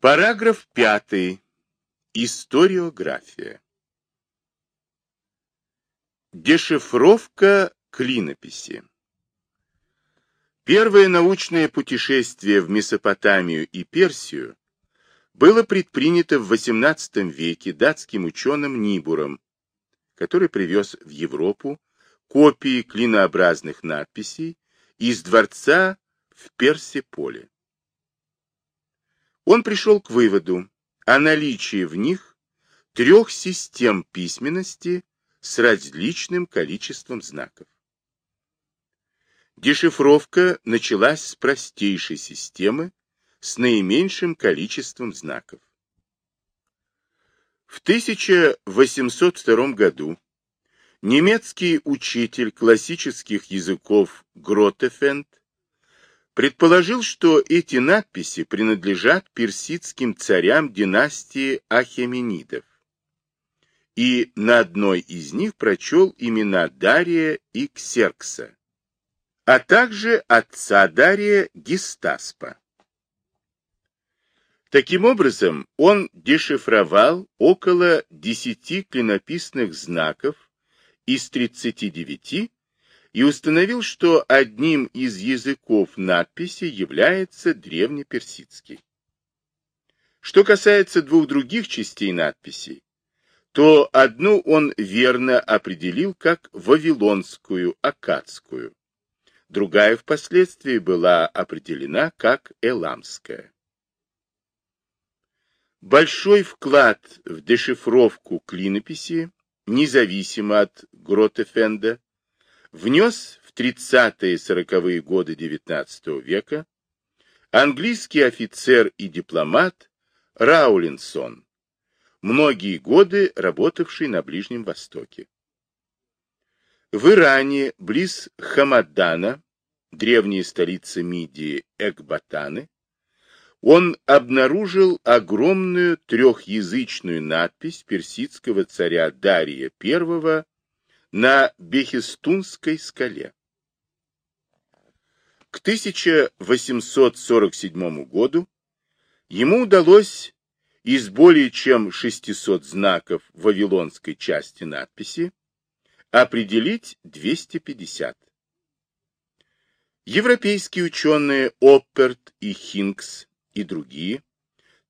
Параграф 5. Историография. Дешифровка клинописи. Первое научное путешествие в Месопотамию и Персию было предпринято в XVIII веке датским ученым Нибуром, который привез в Европу копии клинообразных надписей из дворца в Персиполе. Он пришел к выводу о наличии в них трех систем письменности с различным количеством знаков. Дешифровка началась с простейшей системы с наименьшим количеством знаков. В 1802 году немецкий учитель классических языков Гротефенд предположил, что эти надписи принадлежат персидским царям династии Ахеменидов и на одной из них прочел имена Дария и Ксеркса, а также отца Дария Гистаспа. Таким образом, он дешифровал около 10 клинописных знаков из 39 и установил, что одним из языков надписи является древнеперсидский. Что касается двух других частей надписей, то одну он верно определил как вавилонскую, акадскую, другая впоследствии была определена как эламская. Большой вклад в дешифровку клинописи, независимо от Гротефенда, внес в 30-40-е годы XIX века английский офицер и дипломат Раулинсон, многие годы работавший на Ближнем Востоке. В Иране, близ Хамадана, древней столицы Мидии Экбатаны, он обнаружил огромную трехязычную надпись персидского царя Дария I на Бехистунской скале. К 1847 году ему удалось из более чем 600 знаков вавилонской части надписи определить 250. Европейские ученые Опперт и Хинкс и другие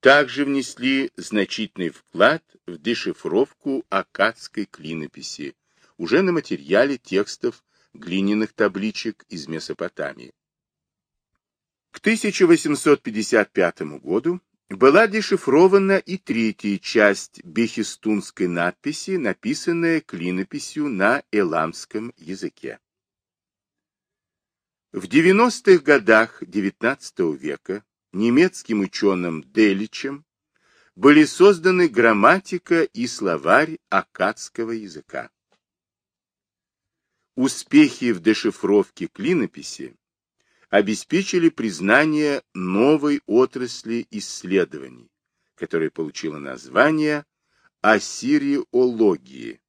также внесли значительный вклад в дешифровку акадской клинописи, уже на материале текстов глиняных табличек из Месопотамии. К 1855 году была дешифрована и третья часть бехистунской надписи, написанная клинописью на эламском языке. В 90-х годах XIX века немецким ученым Деличем были созданы грамматика и словарь акадского языка. Успехи в дешифровке клинописи обеспечили признание новой отрасли исследований, которая получила название ассириологии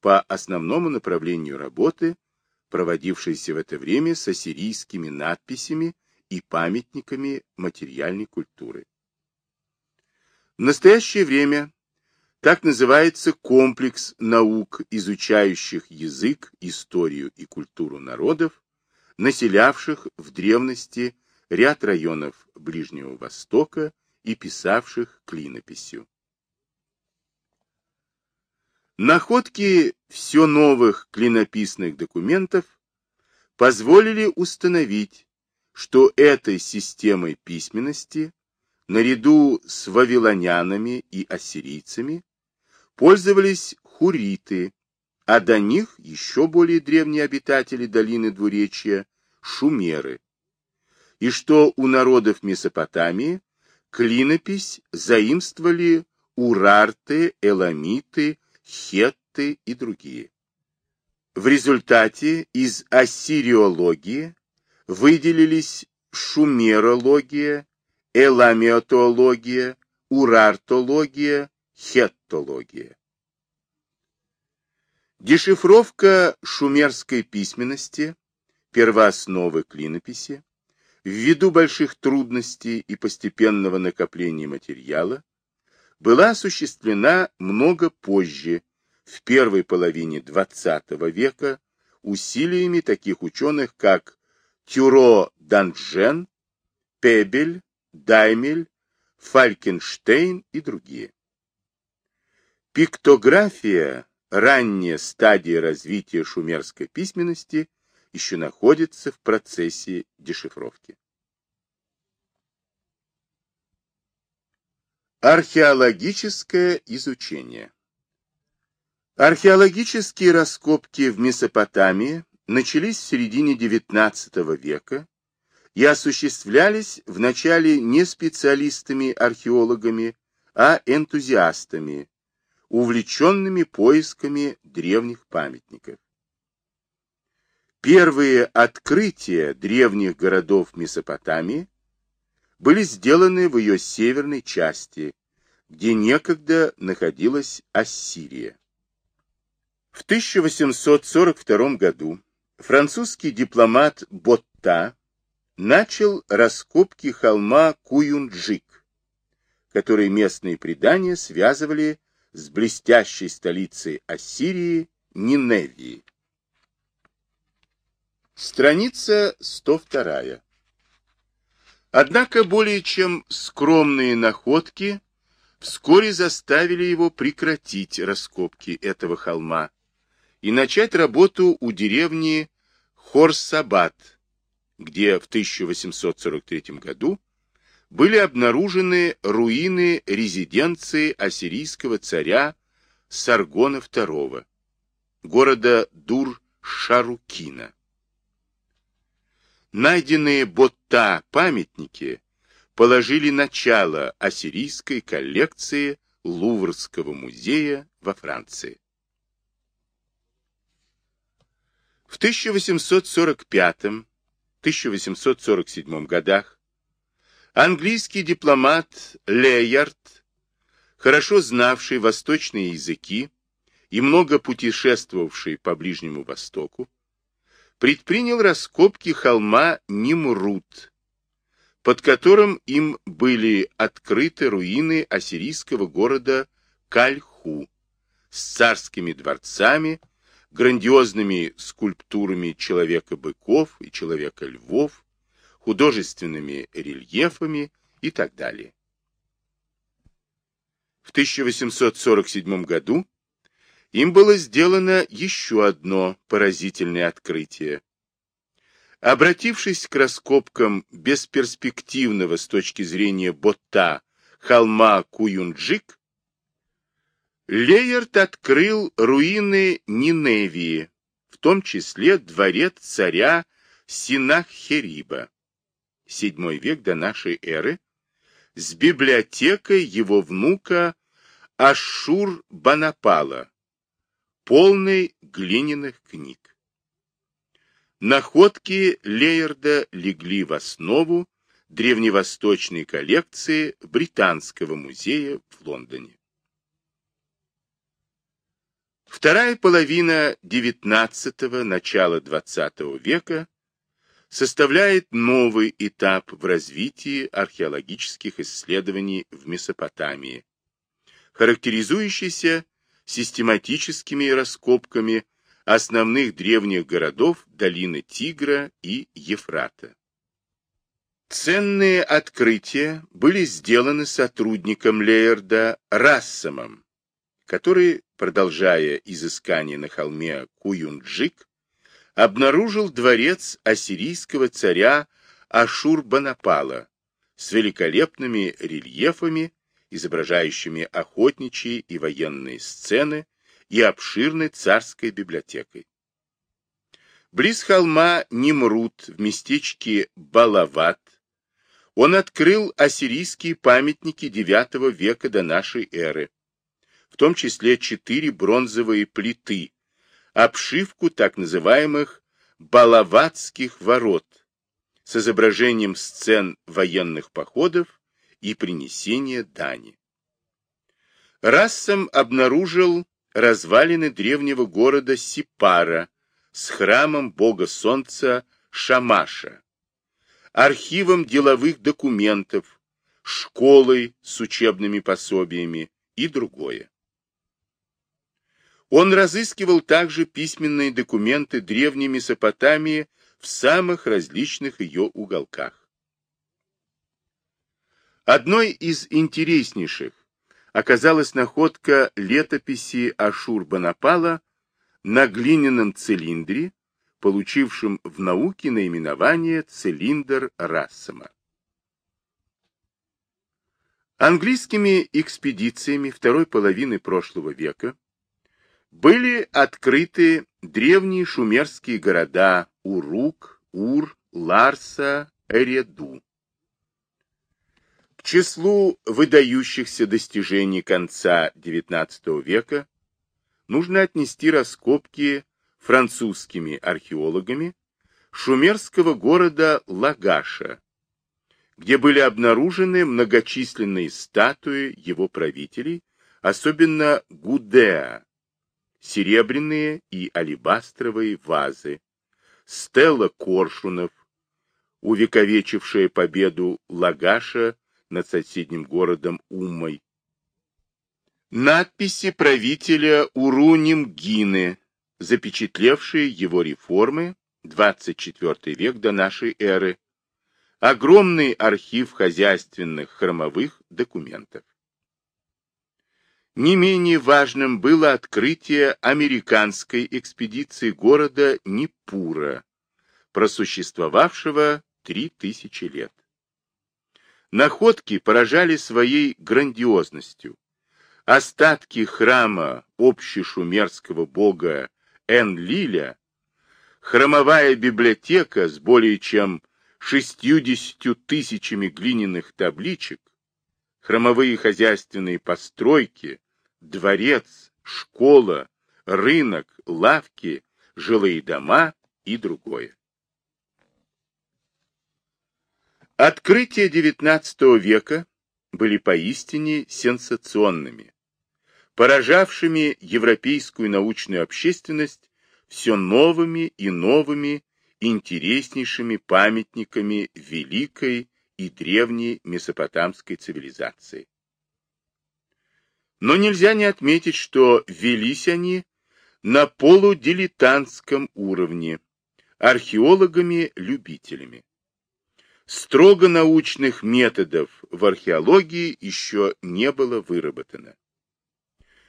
по основному направлению работы, проводившейся в это время с ассирийскими надписями и памятниками материальной культуры. В настоящее время так называется комплекс наук, изучающих язык, историю и культуру народов, населявших в древности ряд районов Ближнего Востока и писавших клинописью. Находки все новых клинописных документов позволили установить, что этой системой письменности, наряду с вавилонянами и ассирийцами, пользовались хуриты, а до них еще более древние обитатели долины Двуречья – шумеры, и что у народов Месопотамии клинопись заимствовали урарты, эламиты, хетты и другие. В результате из ассириологии выделились шумерология, эламиотология, урартология, хеттология. Дешифровка шумерской письменности, первоосновы клинописи, ввиду больших трудностей и постепенного накопления материала, была осуществлена много позже, в первой половине XX века, усилиями таких ученых, как Тюро Данжен, Пебель, Даймель, Фалькенштейн и другие. Пиктография, ранняя стадия развития шумерской письменности, еще находится в процессе дешифровки. Археологическое изучение Археологические раскопки в Месопотамии начались в середине XIX века и осуществлялись вначале не специалистами-археологами, а энтузиастами, увлеченными поисками древних памятников. Первые открытия древних городов Месопотамии были сделаны в ее северной части, где некогда находилась Ассирия. В 1842 году французский дипломат Ботта начал раскопки холма Куюнджик, который местные предания связывали с блестящей столицей Ассирии Ниневии. Страница 102. Однако более чем скромные находки вскоре заставили его прекратить раскопки этого холма, и начать работу у деревни Хорсабад, где в 1843 году были обнаружены руины резиденции ассирийского царя Саргона II, города Дур-Шарукина. Найденные Ботта памятники положили начало ассирийской коллекции Луврского музея во Франции. В 1845-1847 годах английский дипломат Лейярд, хорошо знавший восточные языки и много путешествовавший по Ближнему Востоку, предпринял раскопки холма Нимрут, под которым им были открыты руины ассирийского города Кальху с царскими дворцами, грандиозными скульптурами человека-быков и человека-львов, художественными рельефами и так далее. В 1847 году им было сделано еще одно поразительное открытие. Обратившись к раскопкам бесперспективного с точки зрения Ботта холма Куюнджик, Леерт открыл руины Ниневии, в том числе дворец царя Синаххериба, VII век до нашей эры, с библиотекой его внука Ашур-Банапала, полной глиняных книг. Находки Лейерда легли в основу древневосточной коллекции Британского музея в Лондоне. Вторая половина XIX – начала XX века составляет новый этап в развитии археологических исследований в Месопотамии, характеризующийся систематическими раскопками основных древних городов долины Тигра и Ефрата. Ценные открытия были сделаны сотрудником Лейерда Рассамом, который, продолжая изыскание на холме Куюнджик, обнаружил дворец ассирийского царя Ашур-Банапала с великолепными рельефами, изображающими охотничьи и военные сцены и обширной царской библиотекой. Близ холма Нимрут в местечке Балават он открыл ассирийские памятники IX века до нашей эры, в том числе четыре бронзовые плиты, обшивку так называемых Балаватских ворот с изображением сцен военных походов и принесения дани. Рассам обнаружил развалины древнего города Сипара с храмом бога солнца Шамаша, архивом деловых документов, школой с учебными пособиями и другое. Он разыскивал также письменные документы древней Месопотамии в самых различных ее уголках. Одной из интереснейших оказалась находка летописи Ашур-Банапала на глиняном цилиндре, получившем в науке наименование цилиндр Рассама. Английскими экспедициями второй половины прошлого века были открыты древние шумерские города Урук, Ур, Ларса, Эреду. К числу выдающихся достижений конца XIX века нужно отнести раскопки французскими археологами шумерского города Лагаша, где были обнаружены многочисленные статуи его правителей, особенно Гудеа, серебряные и алебастровые вазы, стелла коршунов, увековечившая победу Лагаша над соседним городом Умой, надписи правителя Урунимгины, запечатлевшие его реформы, 24 век до нашей эры, огромный архив хозяйственных хромовых документов. Не менее важным было открытие американской экспедиции города Нипура, просуществовавшего 3000 лет. Находки поражали своей грандиозностью. Остатки храма общешумерского бога Энлиля, храмовая библиотека с более чем 60 тысячами глиняных табличек, храмовые хозяйственные постройки, дворец, школа, рынок, лавки, жилые дома и другое. Открытия XIX века были поистине сенсационными, поражавшими европейскую научную общественность все новыми и новыми интереснейшими памятниками великой и древней месопотамской цивилизации. Но нельзя не отметить, что велись они на полудилетантском уровне, археологами-любителями. Строго научных методов в археологии еще не было выработано.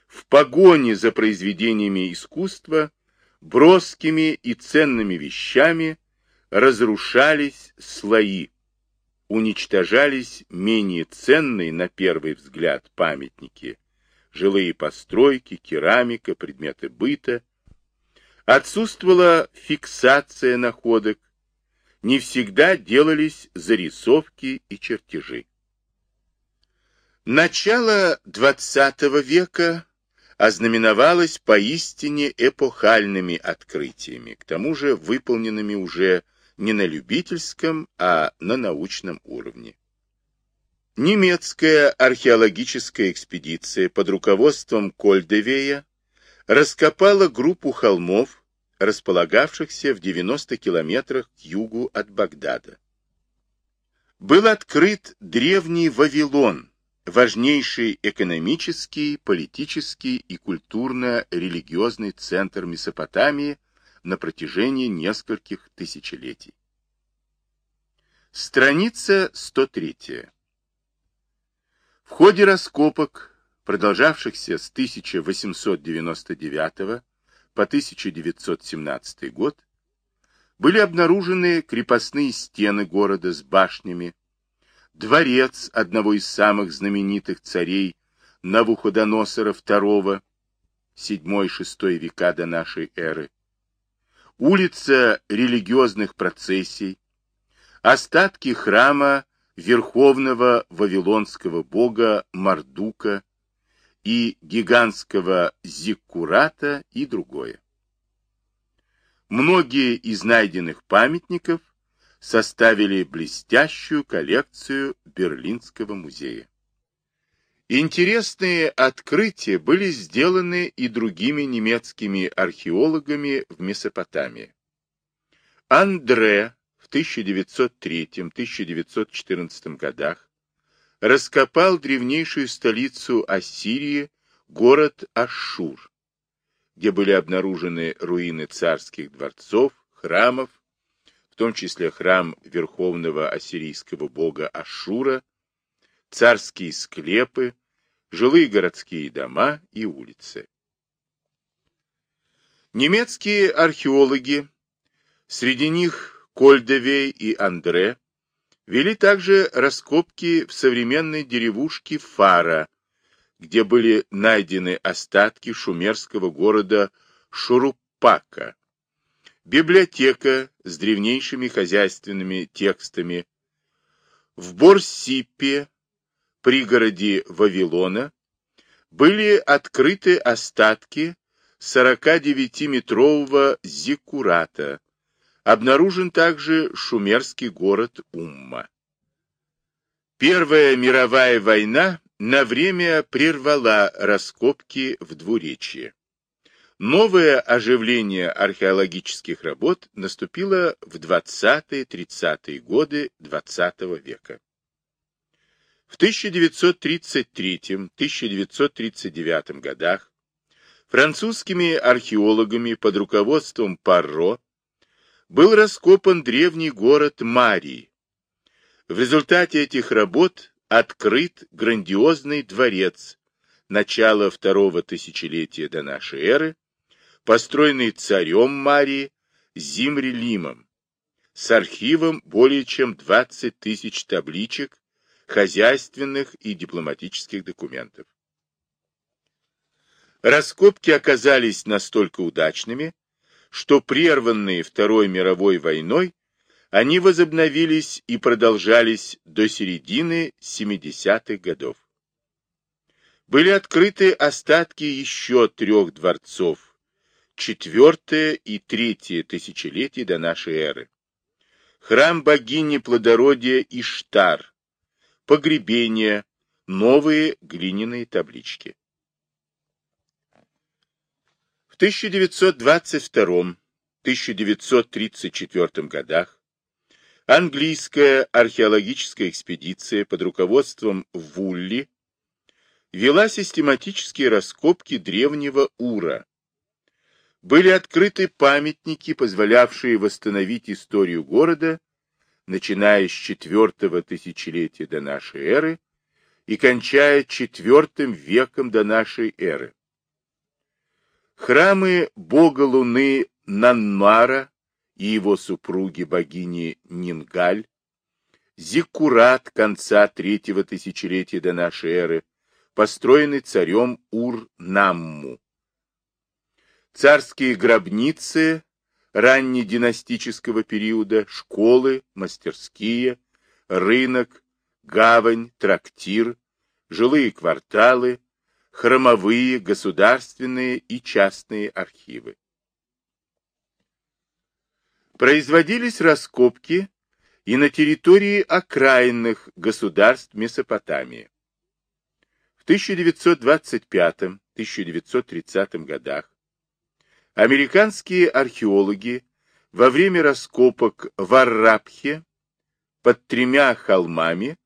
В погоне за произведениями искусства, броскими и ценными вещами разрушались слои, уничтожались менее ценные на первый взгляд памятники, жилые постройки, керамика, предметы быта. Отсутствовала фиксация находок, не всегда делались зарисовки и чертежи. Начало XX века ознаменовалось поистине эпохальными открытиями, к тому же выполненными уже не на любительском, а на научном уровне. Немецкая археологическая экспедиция под руководством Кольдевея раскопала группу холмов, располагавшихся в 90 километрах к югу от Багдада. Был открыт древний Вавилон, важнейший экономический, политический и культурно-религиозный центр Месопотамии на протяжении нескольких тысячелетий. Страница 103. В ходе раскопок, продолжавшихся с 1899 по 1917 год, были обнаружены крепостные стены города с башнями, дворец одного из самых знаменитых царей Навуходоносора II, 7-6 века до нашей эры, улица религиозных процессий, остатки храма верховного вавилонского бога Мардука и гигантского Зиккурата и другое. Многие из найденных памятников составили блестящую коллекцию Берлинского музея. Интересные открытия были сделаны и другими немецкими археологами в Месопотамии. Андре в 1903-1914 годах раскопал древнейшую столицу Ассирии, город Ашшур, где были обнаружены руины царских дворцов, храмов, в том числе храм верховного ассирийского бога Ашура, царские склепы, жилые городские дома и улицы. Немецкие археологи, среди них Кольдевей и Андре, вели также раскопки в современной деревушке Фара, где были найдены остатки шумерского города Шурупака, библиотека с древнейшими хозяйственными текстами, в Борсипе, пригороде Вавилона, были открыты остатки 49-метрового зиккурата, обнаружен также шумерский город Умма. Первая мировая война на время прервала раскопки в двуречье. Новое оживление археологических работ наступило в 20-30-е годы XX -го века. В 1933-1939 годах французскими археологами под руководством Парро был раскопан древний город Марии. В результате этих работ открыт грандиозный дворец начала второго тысячелетия до нашей эры, построенный царем Марии Зимри-Лимом, с архивом более чем 20 тысяч табличек, хозяйственных и дипломатических документов. Раскопки оказались настолько удачными, что прерванные Второй мировой войной, они возобновились и продолжались до середины 70-х годов. Были открыты остатки еще трех дворцов четвертое и третье тысячелетие до нашей эры. Храм богини плодородия Иштар, погребение, новые глиняные таблички. В 1922-1934 годах английская археологическая экспедиция под руководством Вулли вела систематические раскопки древнего Ура, были открыты памятники, позволявшие восстановить историю города, начиная с четвертого тысячелетия до нашей эры и кончая четвертым веком до нашей эры. Храмы бога Луны Нанмара и его супруги богини Нингаль, Зиккурат конца третьего тысячелетия до нашей эры, построенный царем Ур-Намму, царские гробницы раннединастического периода, школы, мастерские, рынок, гавань, трактир, жилые кварталы, храмовые, государственные и частные архивы. Производились раскопки и на территории окраинных государств Месопотамии. В 1925-1930 годах Американские археологи во время раскопок в Аррабхе под тремя холмами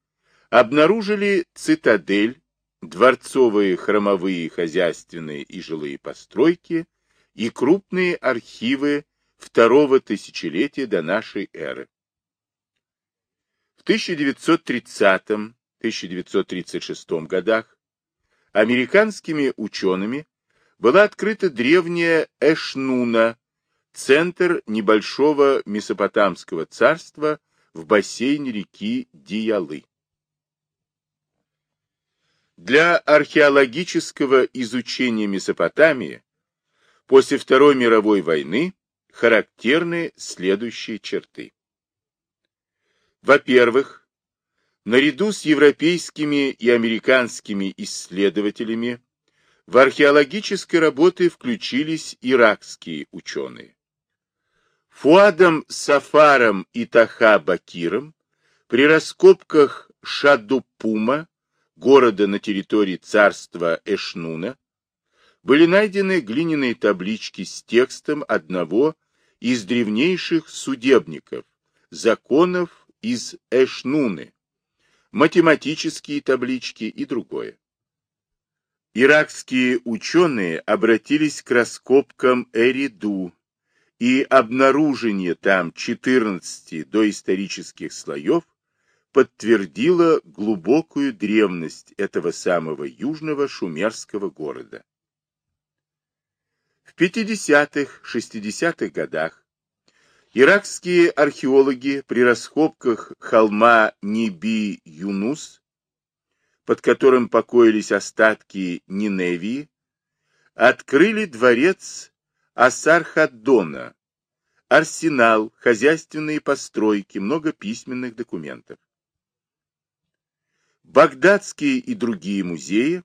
обнаружили цитадель, дворцовые, храмовые, хозяйственные и жилые постройки и крупные архивы второго тысячелетия до нашей эры. В 1930-1936 годах американскими учеными была открыта древняя Эшнуна, центр небольшого месопотамского царства в бассейне реки Диялы. Для археологического изучения Месопотамии после Второй мировой войны характерны следующие черты. Во-первых, наряду с европейскими и американскими исследователями в археологической работы включились иракские ученые. Фуадом Сафаром и Таха Бакиром при раскопках Шадупума, города на территории царства Эшнуна, были найдены глиняные таблички с текстом одного из древнейших судебников, законов из Эшнуны, математические таблички и другое. Иракские ученые обратились к раскопкам Эриду, и обнаружение там 14 доисторических слоев подтвердило глубокую древность этого самого южного шумерского города. В 50-60-х годах иракские археологи при раскопках холма Неби-Юнус, под которым покоились остатки Ниневии, открыли дворец Асархаддона, арсенал, хозяйственные постройки, много письменных документов. Багдадские и другие музеи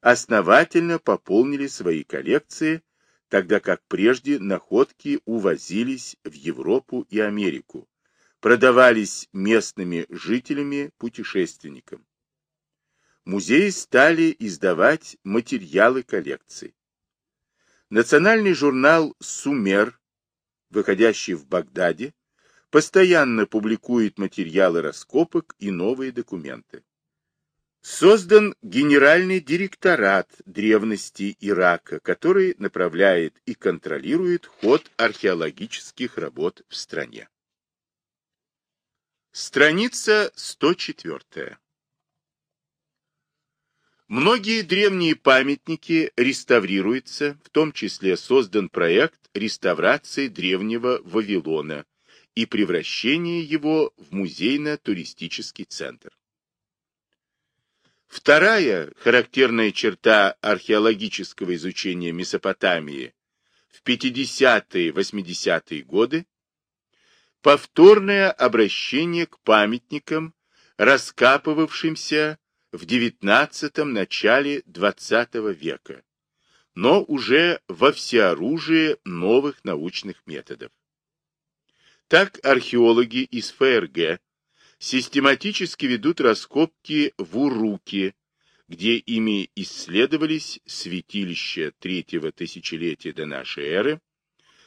основательно пополнили свои коллекции, тогда как прежде находки увозились в Европу и Америку, продавались местными жителями-путешественникам. Музеи стали издавать материалы коллекций. Национальный журнал «Сумер», выходящий в Багдаде, постоянно публикует материалы раскопок и новые документы. Создан Генеральный директорат древности Ирака, который направляет и контролирует ход археологических работ в стране. Страница 104. Многие древние памятники реставрируются, в том числе создан проект реставрации древнего Вавилона и превращения его в музейно-туристический центр. Вторая характерная черта археологического изучения Месопотамии в 50-80-е годы – повторное обращение к памятникам, раскапывавшимся в XIX – начале XX века, но уже во всеоружии новых научных методов. Так археологи из ФРГ систематически ведут раскопки в Уруке, где ими исследовались святилища третьего тысячелетия до нашей эры,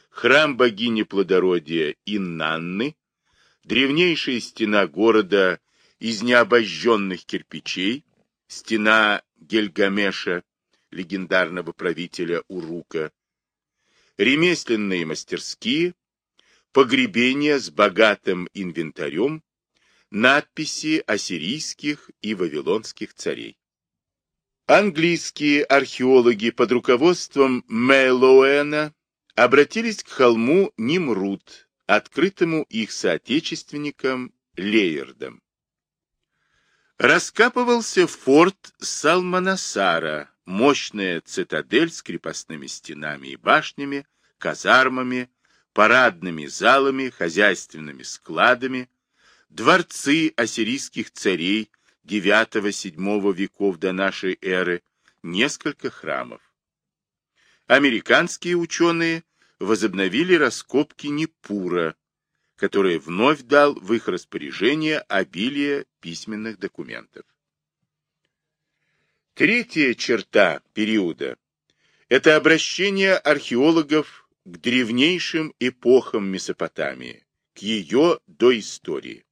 храм богини плодородия Иннанны, древнейшая стена города из необожженных кирпичей, стена Гельгамеша, легендарного правителя Урука, ремесленные мастерские, погребения с богатым инвентарем, надписи ассирийских и вавилонских царей. Английские археологи под руководством Мэллоуэна обратились к холму Нимрут, открытому их соотечественником Лейердом. Раскапывался форт Салманасара, мощная цитадель с крепостными стенами и башнями, казармами, парадными залами, хозяйственными складами, дворцы ассирийских царей IX-VII веков до нашей эры, несколько храмов. Американские ученые возобновили раскопки Непура, который вновь дал в их распоряжение обилие письменных документов. Третья черта периода – это обращение археологов к древнейшим эпохам Месопотамии, к ее доистории.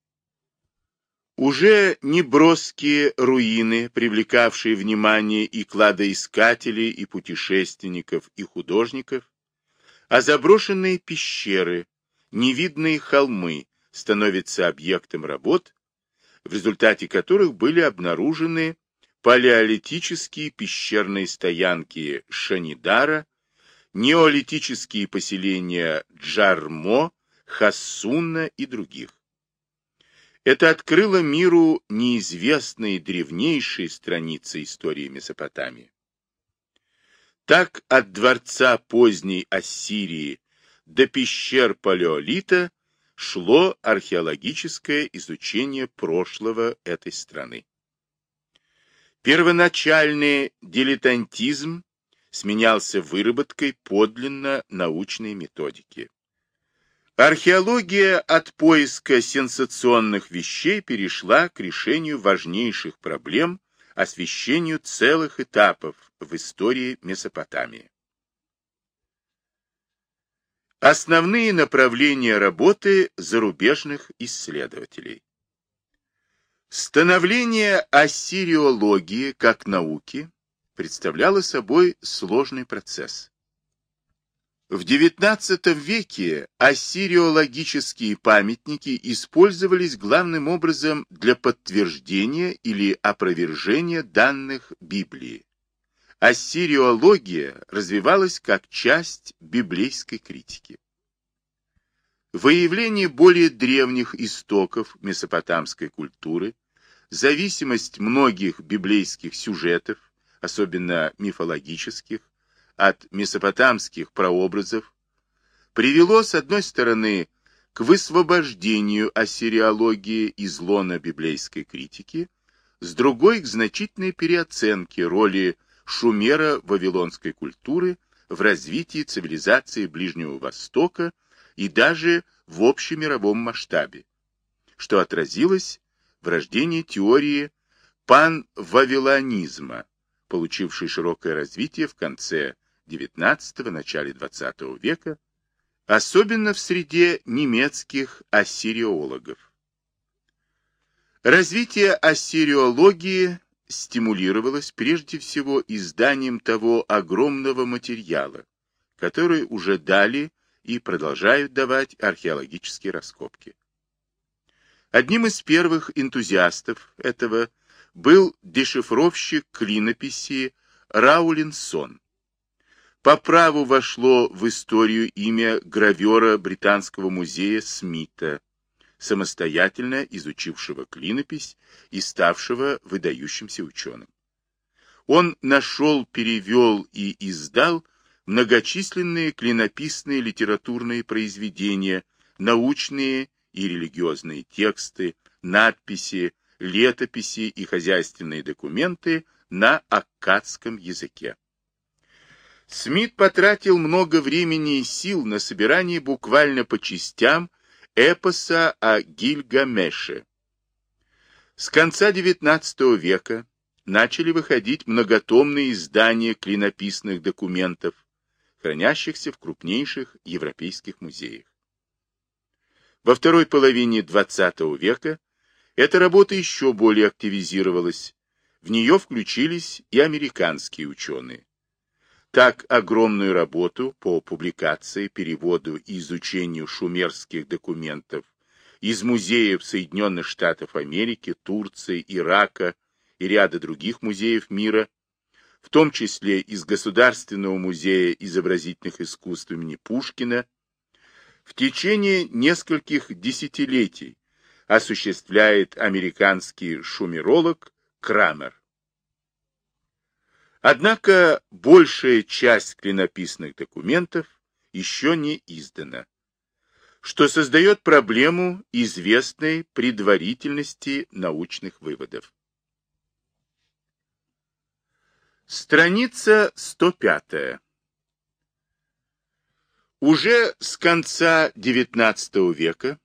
Уже не броские руины, привлекавшие внимание и кладоискателей, и путешественников, и художников, а заброшенные пещеры, невидные холмы становятся объектом работ, в результате которых были обнаружены палеолитические пещерные стоянки Шанидара, неолитические поселения Джармо, Хассуна и других. Это открыло миру неизвестные древнейшие страницы истории Месопотамии. Так от дворца поздней Ассирии до пещер Палеолита шло археологическое изучение прошлого этой страны. Первоначальный дилетантизм сменялся выработкой подлинно научной методики. Археология от поиска сенсационных вещей перешла к решению важнейших проблем, освещению целых этапов в истории Месопотамии. Основные направления работы зарубежных исследователей. Становление ассириологии как науки представляло собой сложный процесс. В XIX веке ассириологические памятники использовались главным образом для подтверждения или опровержения данных Библии. Ассириология развивалась как часть библейской критики. Выявление более древних истоков месопотамской культуры, зависимость многих библейских сюжетов, особенно мифологических, от месопотамских прообразов привело, с одной стороны, к высвобождению ассириологии из лона библейской критики, с другой – к значительной переоценке роли шумера вавилонской культуры в развитии цивилизации Ближнего Востока и даже в общемировом масштабе, что отразилось в рождении теории пан-вавилонизма, получившей широкое развитие в конце XIX – начале XX века, особенно в среде немецких ассириологов. Развитие ассириологии стимулировалось прежде всего изданием того огромного материала, который уже дали и продолжают давать археологические раскопки. Одним из первых энтузиастов этого был дешифровщик клинописи Раулинсон, по праву вошло в историю имя гравера Британского музея Смита, самостоятельно изучившего клинопись и ставшего выдающимся ученым. Он нашел, перевел и издал многочисленные клинописные литературные произведения, научные и религиозные тексты, надписи, летописи и хозяйственные документы на аккадском языке. Смит потратил много времени и сил на собирание буквально по частям эпоса о Гильгамеше. С конца XIX века начали выходить многотомные издания клинописных документов, хранящихся в крупнейших европейских музеях. Во второй половине XX века эта работа еще более активизировалась, в нее включились и американские ученые. Так огромную работу по публикации, переводу и изучению шумерских документов из музеев Соединенных Штатов Америки, Турции, Ирака и ряда других музеев мира, в том числе из Государственного музея изобразительных искусств имени Пушкина, в течение нескольких десятилетий осуществляет американский шумеролог Крамер. Однако большая часть клинописных документов еще не издана, что создает проблему известной предварительности научных выводов. Страница 105. Уже с конца XIX века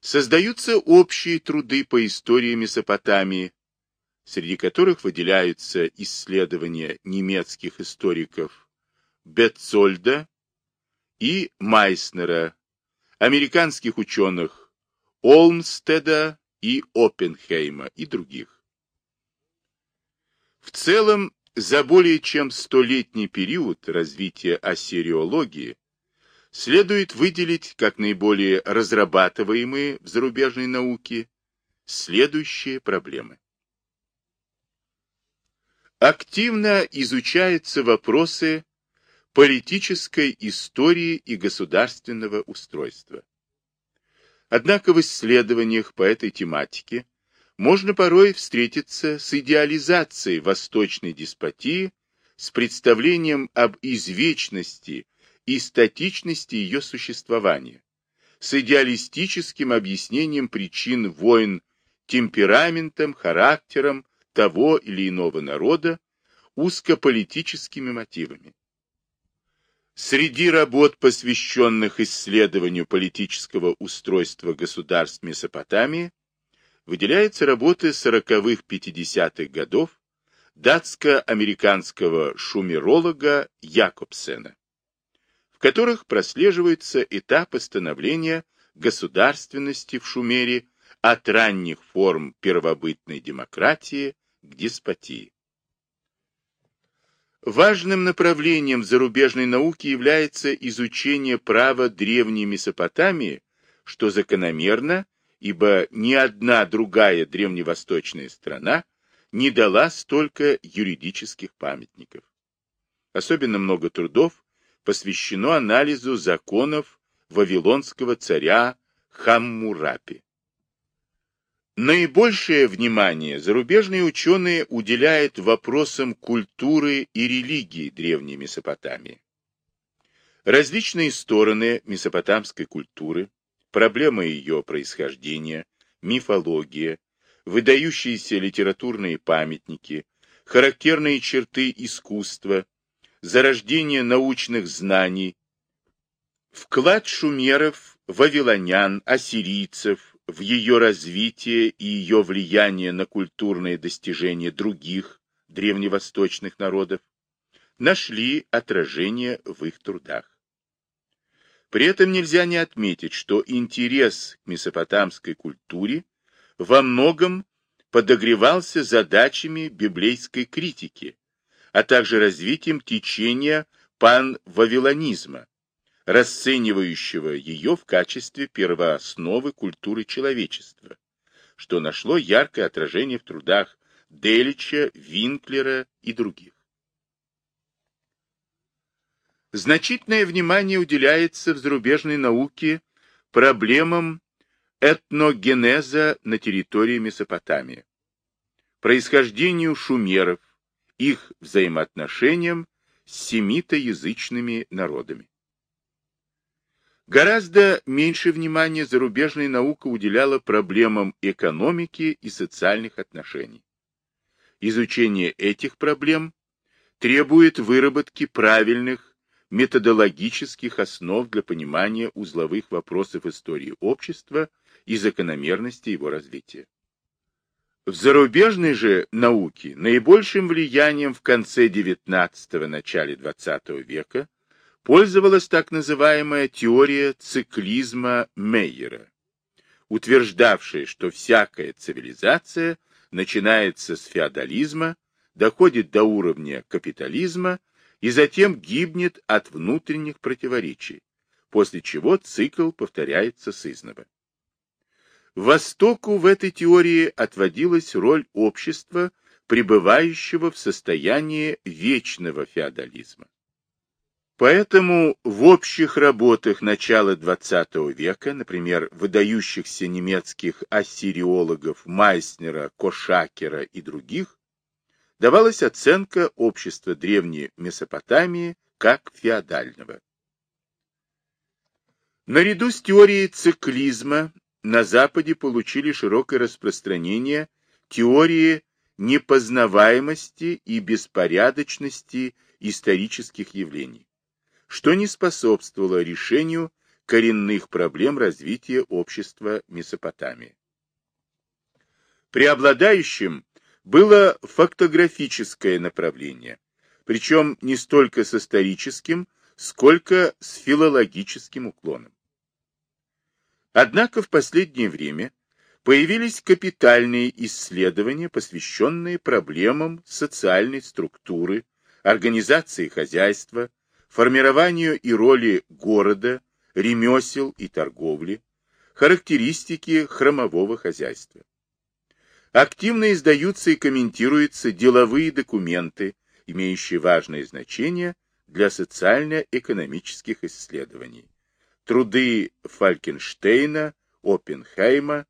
создаются общие труды по истории Месопотамии, среди которых выделяются исследования немецких историков Бетцольда и Майснера, американских ученых Олмстеда и Оппенхейма и других. В целом, за более чем столетний период развития ассириологии следует выделить как наиболее разрабатываемые в зарубежной науке следующие проблемы. Активно изучаются вопросы политической истории и государственного устройства. Однако в исследованиях по этой тематике можно порой встретиться с идеализацией восточной деспотии, с представлением об извечности и статичности ее существования, с идеалистическим объяснением причин войн темпераментом, характером, того или иного народа узкополитическими мотивами. Среди работ, посвященных исследованию политического устройства государств Месопотамии, выделяются работы 40-х-50-х годов датско-американского шумеролога Якобсена, в которых прослеживаются этапы становления государственности в Шумере от ранних форм первобытной демократии к деспотии. Важным направлением зарубежной науки является изучение права древней Месопотамии, что закономерно, ибо ни одна другая древневосточная страна не дала столько юридических памятников. Особенно много трудов посвящено анализу законов вавилонского царя Хаммурапи. Наибольшее внимание зарубежные ученые уделяют вопросам культуры и религии Древней Месопотамии. Различные стороны месопотамской культуры, проблемы ее происхождения, мифология, выдающиеся литературные памятники, характерные черты искусства, зарождение научных знаний, вклад шумеров, вавилонян, ассирийцев, в ее развитие и ее влияние на культурные достижения других древневосточных народов, нашли отражение в их трудах. При этом нельзя не отметить, что интерес к месопотамской культуре во многом подогревался задачами библейской критики, а также развитием течения пан-вавилонизма, расценивающего ее в качестве первоосновы культуры человечества, что нашло яркое отражение в трудах Делича, Винклера и других. Значительное внимание уделяется в зарубежной науке проблемам этногенеза на территории Месопотамии, происхождению шумеров, их взаимоотношениям с семитоязычными народами. Гораздо меньше внимания зарубежная наука уделяла проблемам экономики и социальных отношений. Изучение этих проблем требует выработки правильных методологических основ для понимания узловых вопросов истории общества и закономерности его развития. В зарубежной же науке наибольшим влиянием в конце XIX – начале XX века пользовалась так называемая теория циклизма Мейера, утверждавшая, что всякая цивилизация начинается с феодализма, доходит до уровня капитализма и затем гибнет от внутренних противоречий, после чего цикл повторяется сызново. Востоку в этой теории отводилась роль общества, пребывающего в состоянии вечного феодализма. Поэтому в общих работах начала XX века, например, выдающихся немецких ассириологов Майснера, Кошакера и других, давалась оценка общества древней Месопотамии как феодального. Наряду с теорией циклизма на Западе получили широкое распространение теории непознаваемости и беспорядочности исторических явлений что не способствовало решению коренных проблем развития общества Месопотамии. Преобладающим было фактографическое направление, причем не столько с историческим, сколько с филологическим уклоном. Однако в последнее время появились капитальные исследования, посвященные проблемам социальной структуры, организации хозяйства, формированию и роли города, ремесел и торговли, характеристики хромового хозяйства. Активно издаются и комментируются деловые документы, имеющие важное значение для социально-экономических исследований. Труды Фалькенштейна, Оппенхейма,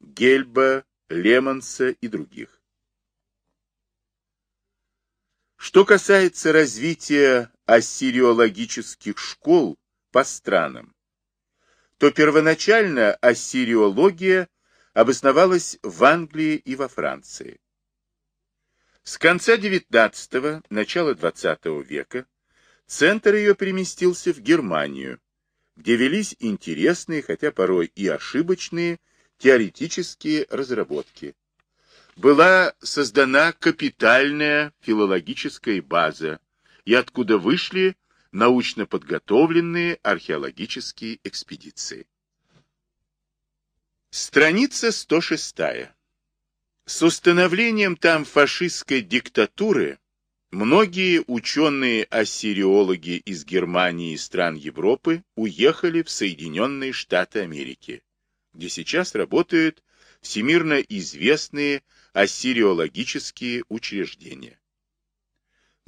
Гельба, Лемонса и других. Что касается развития ассириологических школ по странам, то первоначально ассириология обосновалась в Англии и во Франции. С конца XIX – начала XX века центр ее переместился в Германию, где велись интересные, хотя порой и ошибочные, теоретические разработки была создана капитальная филологическая база, и откуда вышли научно подготовленные археологические экспедиции. Страница 106. С установлением там фашистской диктатуры многие ученые-ассириологи из Германии и стран Европы уехали в Соединенные Штаты Америки, где сейчас работают всемирно известные ассириологические учреждения.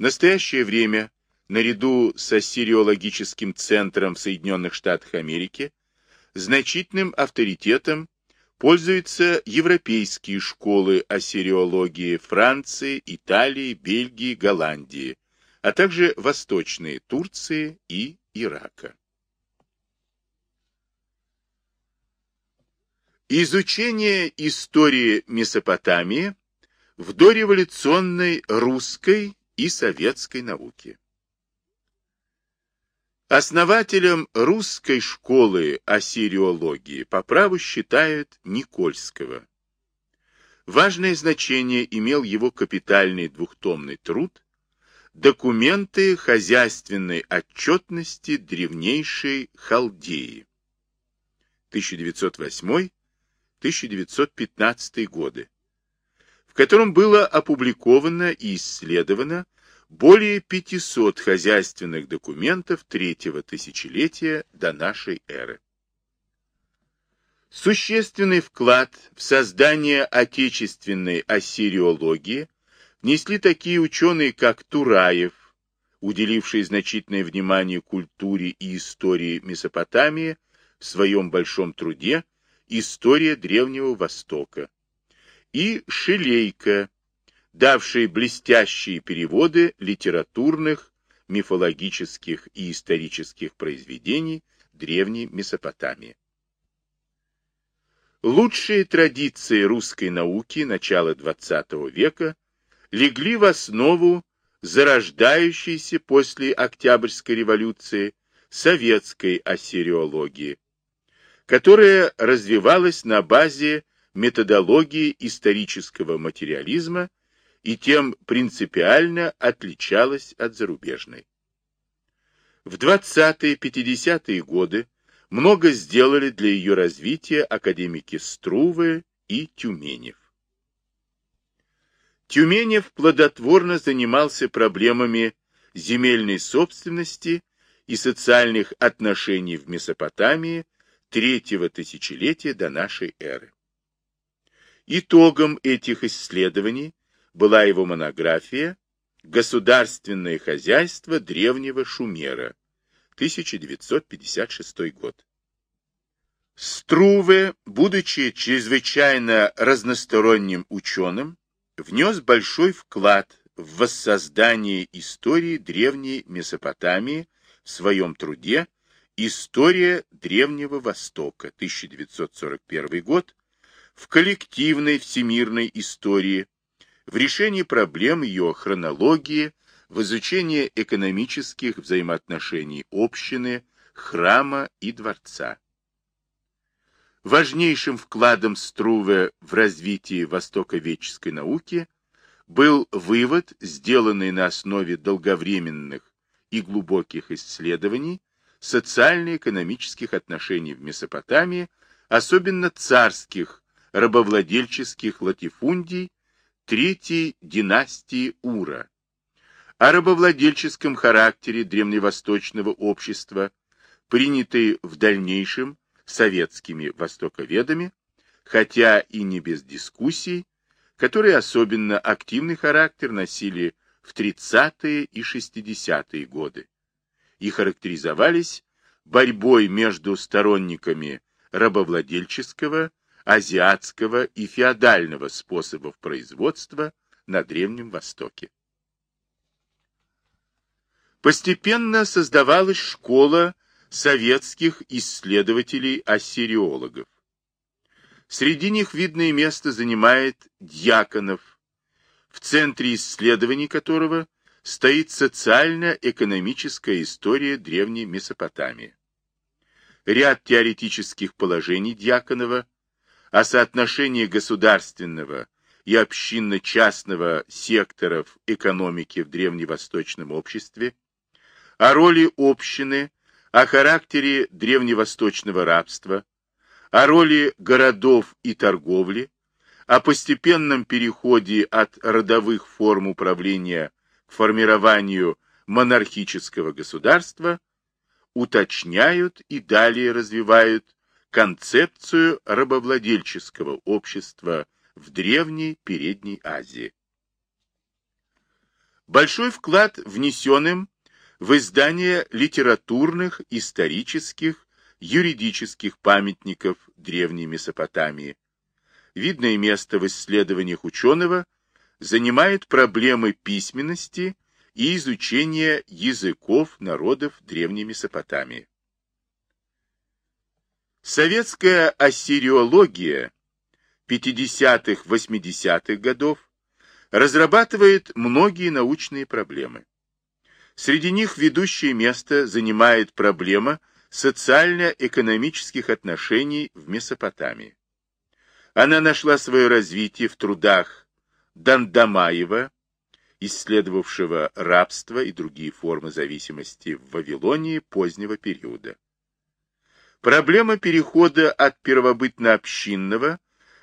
В настоящее время, наряду с ассириологическим центром в Соединенных Штатах Америки, значительным авторитетом пользуются европейские школы ассириологии Франции, Италии, Бельгии, Голландии, а также восточные Турции и Ирака. Изучение истории Месопотамии в дореволюционной русской и советской науке. Основателем русской школы ассириологии по праву считают Никольского. Важное значение имел его капитальный двухтомный труд «Документы хозяйственной отчетности древнейшей Халдеи» 1908-1915 годы, в котором было опубликовано и исследовано более 500 хозяйственных документов третьего тысячелетия до нашей эры. Существенный вклад в создание отечественной ассириологии внесли такие ученые, как Тураев, уделивший значительное внимание культуре и истории Месопотамии в своем большом труде «История Древнего Востока», и Шелейко, давший блестящие переводы литературных, мифологических и исторических произведений Древней Месопотамии. Лучшие традиции русской науки начала XX века легли в основу зарождающейся после Октябрьской революции советской ассириологии, которая развивалась на базе методологии исторического материализма и тем принципиально отличалась от зарубежной. В 20-50-е годы много сделали для ее развития академики Струве и Тюменев. Тюменев плодотворно занимался проблемами земельной собственности и социальных отношений в Месопотамии третьего тысячелетия до нашей эры. Итогом этих исследований была его монография «Государственное хозяйство древнего Шумера», 1956 год. Струве, будучи чрезвычайно разносторонним ученым, внес большой вклад в воссоздание истории древней Месопотамии в своем труде «История Древнего Востока» 1941 год, в коллективной всемирной истории в решении проблем ее хронологии, в изучении экономических взаимоотношений общины, храма и дворца. Важнейшим вкладом Струве в развитие востоковедческой науки был вывод, сделанный на основе долговременных и глубоких исследований социально-экономических отношений в Месопотамии, особенно царских рабовладельческих латифундий третьей династии Ура, о рабовладельческом характере древневосточного общества, принятой в дальнейшем советскими востоковедами, хотя и не без дискуссий, которые особенно активный характер носили в 30-е и 60-е годы и характеризовались борьбой между сторонниками рабовладельческого азиатского и феодального способов производства на Древнем Востоке. Постепенно создавалась школа советских исследователей-ассириологов. Среди них видное место занимает Дьяконов, в центре исследований которого стоит социально-экономическая история Древней Месопотамии. Ряд теоретических положений Дьяконова о соотношении государственного и общинно-частного секторов экономики в древневосточном обществе, о роли общины, о характере древневосточного рабства, о роли городов и торговли, о постепенном переходе от родовых форм управления к формированию монархического государства, уточняют и далее развивают концепцию рабовладельческого общества в Древней Передней Азии. Большой вклад внесен в издание литературных, исторических, юридических памятников Древней Месопотамии. Видное место в исследованиях ученого занимает проблемы письменности и изучения языков народов Древней Месопотамии. Советская ассириология 50-80-х годов разрабатывает многие научные проблемы. Среди них ведущее место занимает проблема социально-экономических отношений в Месопотамии. Она нашла свое развитие в трудах Дандамаева, исследовавшего рабство и другие формы зависимости в Вавилонии позднего периода. Проблема перехода от первобытно-общинного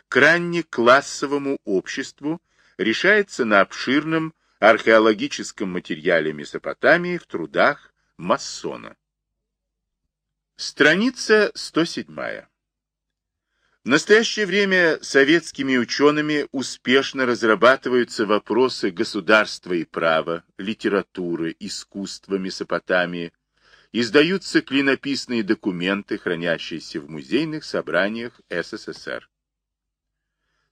к ранне-классовому обществу решается на обширном археологическом материале Месопотамии в трудах Массона. Страница 107. В настоящее время советскими учеными успешно разрабатываются вопросы государства и права, литературы, искусства Месопотамии, издаются клинописные документы, хранящиеся в музейных собраниях СССР.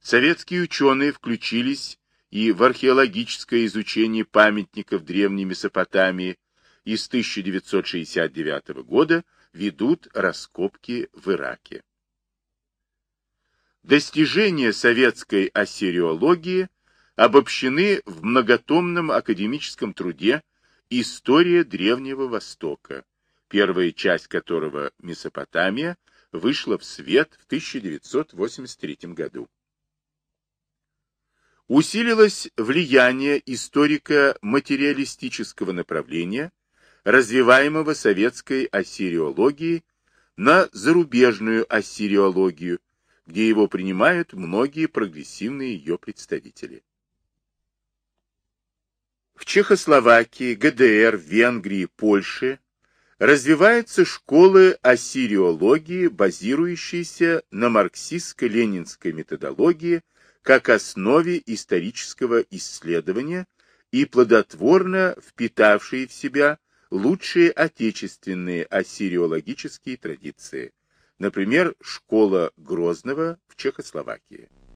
Советские ученые включились и в археологическое изучение памятников Древней Месопотамии и с 1969 года ведут раскопки в Ираке. Достижения советской ассириологии обобщены в многотомном академическом труде «История Древнего Востока», первая часть которого «Месопотамия» вышла в свет в 1983 году усилилось влияние историко-материалистического направления, развиваемого советской ассириологией, на зарубежную ассириологию, где его принимают многие прогрессивные ее представители. В Чехословакии, ГДР, Венгрии, Польше развиваются школы ассириологии, базирующиеся на марксистско-ленинской методологии как основе исторического исследования и плодотворно впитавшие в себя лучшие отечественные ассириологические традиции, например, школа Грозного в Чехословакии.